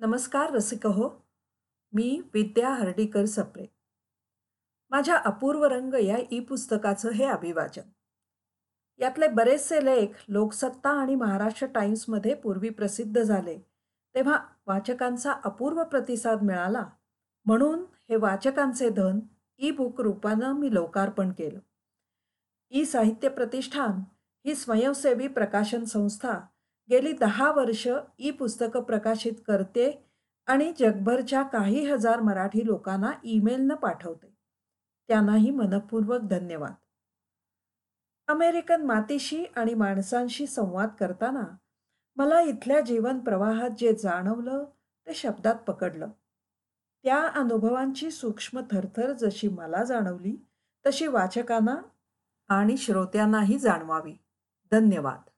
नमस्कार रसिक हो मी विद्या हर्डीकर सप्रे. माझ्या अपूर्व रंग या ई पुस्तकाचं हे अभिवाचन. यातले बरेचसे लेख लोकसत्ता आणि महाराष्ट्र टाइम्समध्ये पूर्वी प्रसिद्ध झाले तेव्हा वाचकांचा अपूर्व प्रतिसाद मिळाला म्हणून हे वाचकांचे धन ई बुक रूपानं मी लोकार्पण केलं. ई साहित्य प्रतिष्ठान ही स्वयंसेवी प्रकाशन संस्था गेली दहा वर्ष ई पुस्तकं प्रकाशित करते आणि जगभरच्या काही हजार मराठी लोकांना ईमेलनं पाठवते. त्यांनाही मनपूर्वक धन्यवाद. अमेरिकन मातीशी आणि माणसांशी संवाद करताना मला इथल्या जीवन प्रवाहात जे जाणवलं ते शब्दात पकडलं. त्या अनुभवांची सूक्ष्म थरथर जशी मला जाणवली तशी वाचकांना आणि श्रोत्यांनाही जाणवावी. धन्यवाद.